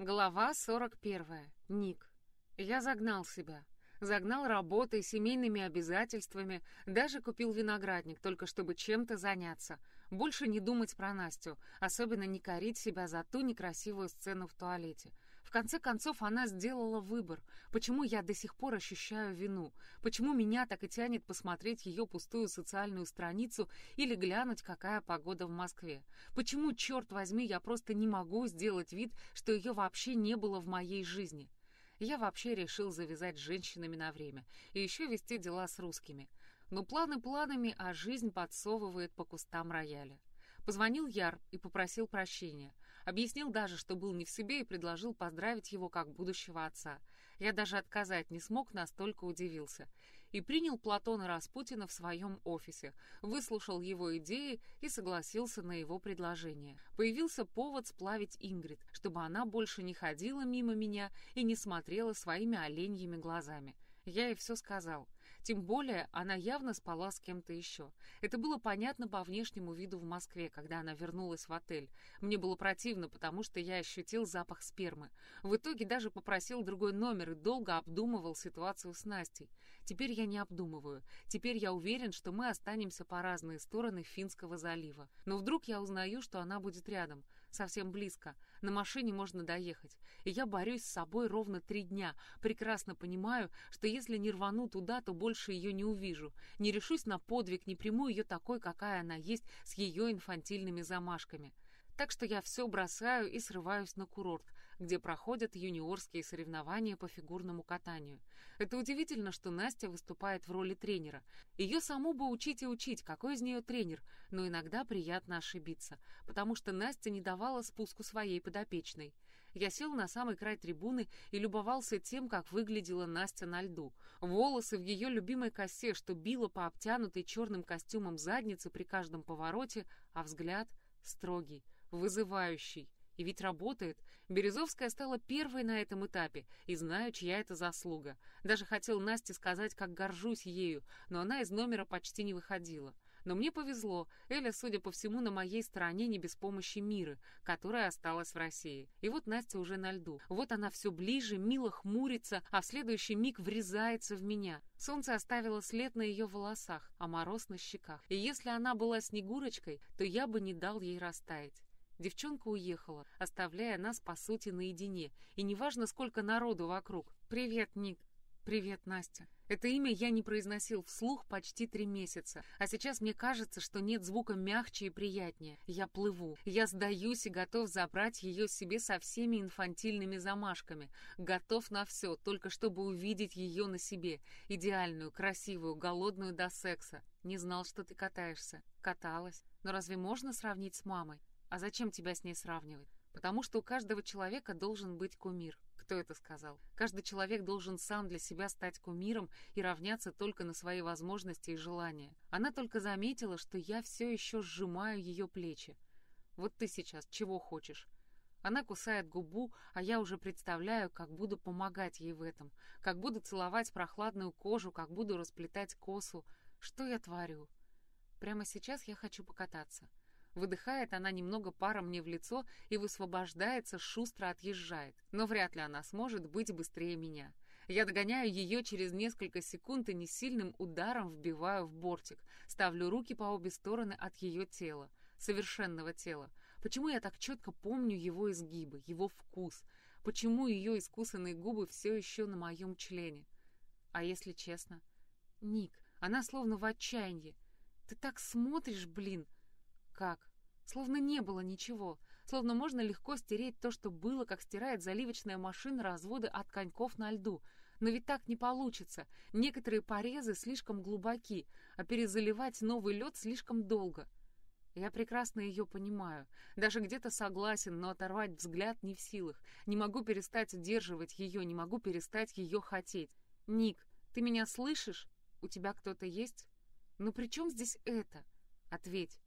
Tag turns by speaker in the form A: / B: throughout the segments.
A: Глава 41. Ник. Я загнал себя. Загнал работой, семейными обязательствами, даже купил виноградник, только чтобы чем-то заняться. Больше не думать про Настю, особенно не корить себя за ту некрасивую сцену в туалете. В конце концов, она сделала выбор. Почему я до сих пор ощущаю вину? Почему меня так и тянет посмотреть ее пустую социальную страницу или глянуть, какая погода в Москве? Почему, черт возьми, я просто не могу сделать вид, что ее вообще не было в моей жизни? Я вообще решил завязать с женщинами на время и еще вести дела с русскими. Но планы планами, а жизнь подсовывает по кустам рояля. Позвонил Яр и попросил прощения. Объяснил даже, что был не в себе и предложил поздравить его как будущего отца. Я даже отказать не смог, настолько удивился. И принял Платона Распутина в своем офисе, выслушал его идеи и согласился на его предложение. Появился повод сплавить Ингрид, чтобы она больше не ходила мимо меня и не смотрела своими оленьими глазами. Я ей все сказал. Тем более она явно спала с кем-то еще. Это было понятно по внешнему виду в Москве, когда она вернулась в отель. Мне было противно, потому что я ощутил запах спермы. В итоге даже попросил другой номер и долго обдумывал ситуацию с Настей. Теперь я не обдумываю. Теперь я уверен, что мы останемся по разные стороны Финского залива. Но вдруг я узнаю, что она будет рядом, совсем близко. На машине можно доехать. И я борюсь с собой ровно три дня. Прекрасно понимаю, что если не рвану туда, то больше ее не увижу. Не решусь на подвиг, не приму ее такой, какая она есть, с ее инфантильными замашками. Так что я все бросаю и срываюсь на курорт, где проходят юниорские соревнования по фигурному катанию. Это удивительно, что Настя выступает в роли тренера. Ее саму бы учить и учить, какой из нее тренер, но иногда приятно ошибиться, потому что Настя не давала спуску своей подопечной. Я сел на самый край трибуны и любовался тем, как выглядела Настя на льду. Волосы в ее любимой косе, что било по обтянутой черным костюмом заднице при каждом повороте, а взгляд строгий, вызывающий. И ведь работает. Березовская стала первой на этом этапе, и знаю, чья это заслуга. Даже хотел Насте сказать, как горжусь ею, но она из номера почти не выходила. Но мне повезло, Эля, судя по всему, на моей стороне не без помощи Миры, которая осталась в России. И вот Настя уже на льду. Вот она все ближе, мило хмурится, а в следующий миг врезается в меня. Солнце оставило след на ее волосах, а мороз на щеках. И если она была снегурочкой, то я бы не дал ей растаять. Девчонка уехала, оставляя нас, по сути, наедине. И неважно, сколько народу вокруг. «Привет, Ник». «Привет, Настя». Это имя я не произносил вслух почти три месяца, а сейчас мне кажется, что нет звука мягче и приятнее. Я плыву, я сдаюсь и готов забрать ее себе со всеми инфантильными замашками. Готов на все, только чтобы увидеть ее на себе. Идеальную, красивую, голодную до секса. Не знал, что ты катаешься. Каталась. Но разве можно сравнить с мамой? А зачем тебя с ней сравнивать? Потому что у каждого человека должен быть кумир. Кто это сказал? Каждый человек должен сам для себя стать кумиром и равняться только на свои возможности и желания. Она только заметила, что я все еще сжимаю ее плечи. Вот ты сейчас чего хочешь? Она кусает губу, а я уже представляю, как буду помогать ей в этом, как буду целовать прохладную кожу, как буду расплетать косу. Что я творю? Прямо сейчас я хочу покататься. Выдыхает она немного пара мне в лицо и высвобождается, шустро отъезжает. Но вряд ли она сможет быть быстрее меня. Я догоняю ее через несколько секунд и несильным ударом вбиваю в бортик. Ставлю руки по обе стороны от ее тела, совершенного тела. Почему я так четко помню его изгибы, его вкус? Почему ее искусанные губы все еще на моем члене? А если честно? Ник, она словно в отчаянии. Ты так смотришь, блин, как? Словно не было ничего. Словно можно легко стереть то, что было, как стирает заливочная машина разводы от коньков на льду. Но ведь так не получится. Некоторые порезы слишком глубоки, а перезаливать новый лед слишком долго. Я прекрасно ее понимаю. Даже где-то согласен, но оторвать взгляд не в силах. Не могу перестать удерживать ее, не могу перестать ее хотеть. «Ник, ты меня слышишь? У тебя кто-то есть? Ну при чем здесь это? Ответь.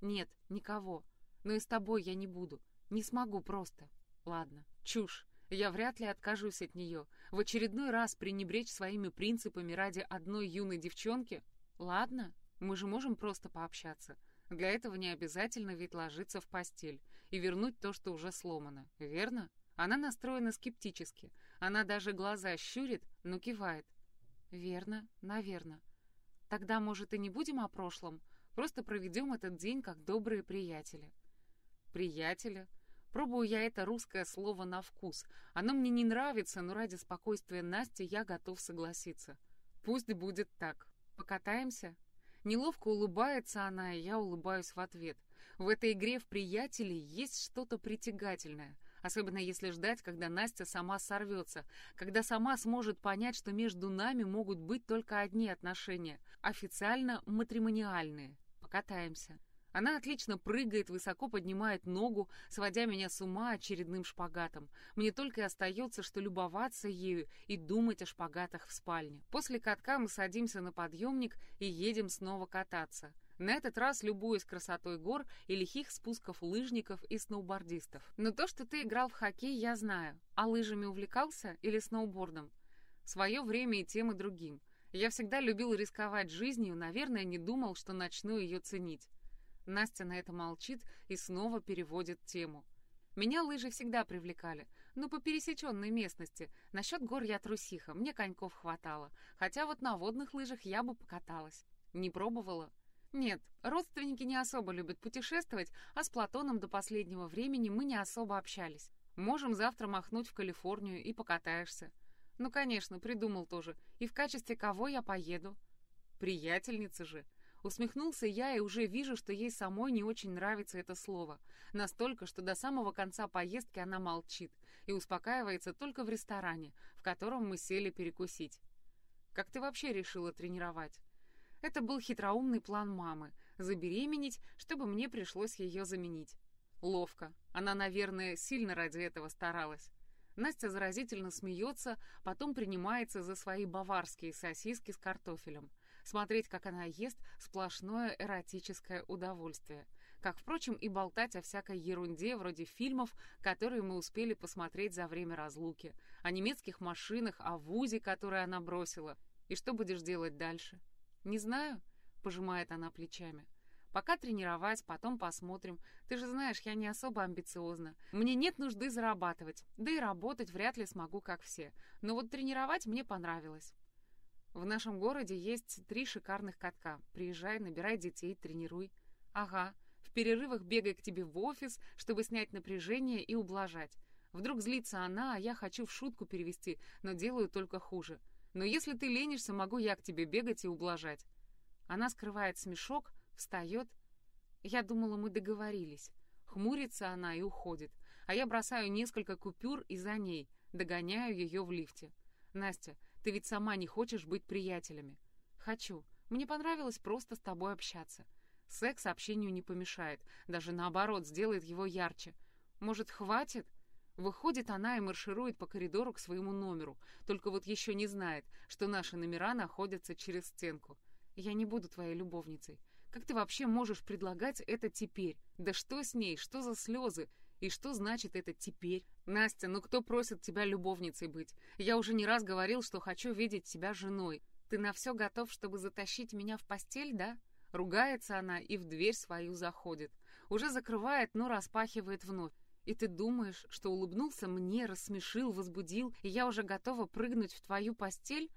A: Нет, никого. Но и с тобой я не буду. Не смогу просто. Ладно, чушь. Я вряд ли откажусь от нее. В очередной раз пренебречь своими принципами ради одной юной девчонки? Ладно, мы же можем просто пообщаться. Для этого не обязательно ведь ложиться в постель и вернуть то, что уже сломано, верно? Она настроена скептически. Она даже глаза щурит, но кивает. «Верно, наверно. Тогда, может, и не будем о прошлом? Просто проведем этот день как добрые приятели». «Приятеля?» Пробую я это русское слово на вкус. Оно мне не нравится, но ради спокойствия Насти я готов согласиться. Пусть будет так. Покатаемся? Неловко улыбается она, и я улыбаюсь в ответ. В этой игре в приятелей есть что-то притягательное. Особенно если ждать, когда Настя сама сорвется, когда сама сможет понять, что между нами могут быть только одни отношения, официально матримониальные. Покатаемся. Она отлично прыгает, высоко поднимает ногу, сводя меня с ума очередным шпагатом. Мне только и остается, что любоваться ею и думать о шпагатах в спальне. После катка мы садимся на подъемник и едем снова кататься. На этот раз любуюсь красотой гор и лихих спусков лыжников и сноубордистов. Но то, что ты играл в хоккей, я знаю. А лыжами увлекался или сноубордом? Свое время и тем, и другим. Я всегда любил рисковать жизнью, наверное, не думал, что начну ее ценить. Настя на это молчит и снова переводит тему. Меня лыжи всегда привлекали, но по пересеченной местности. Насчет гор я трусиха, мне коньков хватало. Хотя вот на водных лыжах я бы покаталась. Не пробовала? Нет, родственники не особо любят путешествовать, а с Платоном до последнего времени мы не особо общались. Можем завтра махнуть в Калифорнию и покатаешься. Ну, конечно, придумал тоже. И в качестве кого я поеду? Приятельница же. Усмехнулся я и уже вижу, что ей самой не очень нравится это слово. Настолько, что до самого конца поездки она молчит и успокаивается только в ресторане, в котором мы сели перекусить. «Как ты вообще решила тренировать?» Это был хитроумный план мамы — забеременеть, чтобы мне пришлось ее заменить. Ловко. Она, наверное, сильно ради этого старалась. Настя заразительно смеется, потом принимается за свои баварские сосиски с картофелем. Смотреть, как она ест, сплошное эротическое удовольствие. Как, впрочем, и болтать о всякой ерунде, вроде фильмов, которые мы успели посмотреть за время разлуки, о немецких машинах, о вузе, который она бросила. И что будешь делать дальше? «Не знаю», — пожимает она плечами. Пока тренировать, потом посмотрим. Ты же знаешь, я не особо амбициозна. Мне нет нужды зарабатывать, да и работать вряд ли смогу, как все. Но вот тренировать мне понравилось. В нашем городе есть три шикарных катка. Приезжай, набирай детей, тренируй. Ага, в перерывах бегай к тебе в офис, чтобы снять напряжение и ублажать. Вдруг злится она, а я хочу в шутку перевести, но делаю только хуже. Но если ты ленишься, могу я к тебе бегать и ублажать. Она скрывает смешок, встает. Я думала, мы договорились. Хмурится она и уходит. А я бросаю несколько купюр и за ней, догоняю ее в лифте. Настя, ты ведь сама не хочешь быть приятелями. Хочу. Мне понравилось просто с тобой общаться. Секс общению не помешает, даже наоборот, сделает его ярче. Может, хватит? Выходит она и марширует по коридору к своему номеру, только вот еще не знает, что наши номера находятся через стенку. Я не буду твоей любовницей. Как ты вообще можешь предлагать это теперь? Да что с ней? Что за слезы? И что значит это теперь? Настя, ну кто просит тебя любовницей быть? Я уже не раз говорил, что хочу видеть тебя женой. Ты на все готов, чтобы затащить меня в постель, да? Ругается она и в дверь свою заходит. Уже закрывает, но распахивает вновь. И ты думаешь, что улыбнулся мне, рассмешил, возбудил, и я уже готова прыгнуть в твою постель?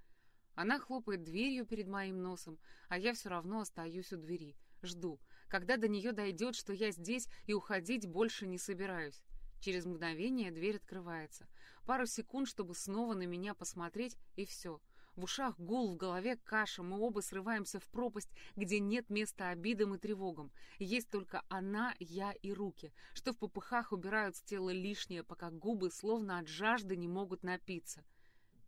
A: Она хлопает дверью перед моим носом, а я все равно остаюсь у двери. Жду, когда до нее дойдет, что я здесь и уходить больше не собираюсь. Через мгновение дверь открывается. Пару секунд, чтобы снова на меня посмотреть, и все. В ушах гул, в голове каша, мы оба срываемся в пропасть, где нет места обидам и тревогам. Есть только она, я и руки, что в попыхах убирают с тела лишнее, пока губы словно от жажды не могут напиться.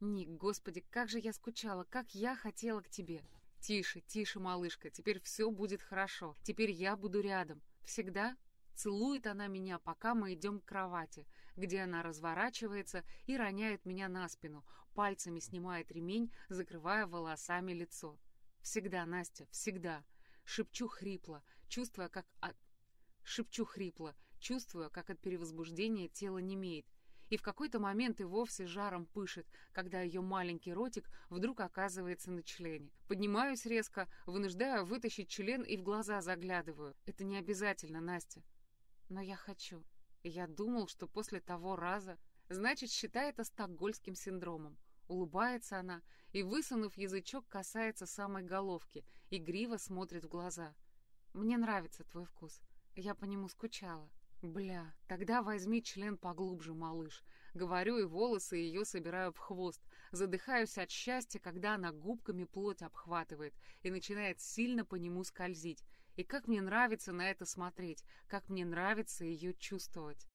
A: Ник, господи, как же я скучала, как я хотела к тебе. «Тише, тише, малышка, теперь все будет хорошо. Теперь я буду рядом. Всегда?» Целует она меня, пока мы идем к кровати, где она разворачивается и роняет меня на спину, пальцами снимает ремень, закрывая волосами лицо. «Всегда, Настя, всегда!» Шепчу хрипло, чувствуя, как от... Шепчу хрипло, чувствуя, как от перевозбуждения тело немеет, и в какой-то момент и вовсе жаром пышет, когда ее маленький ротик вдруг оказывается на члене. Поднимаюсь резко, вынуждаю вытащить член и в глаза заглядываю. Это не обязательно, Настя. Но я хочу. Я думал, что после того раза... Значит, считай это стокгольским синдромом. Улыбается она и, высунув язычок, касается самой головки, игриво смотрит в глаза. «Мне нравится твой вкус. Я по нему скучала». «Бля, тогда возьми член поглубже, малыш». Говорю, и волосы ее собираю в хвост. Задыхаюсь от счастья, когда она губками плоть обхватывает и начинает сильно по нему скользить. И как мне нравится на это смотреть, как мне нравится ее чувствовать.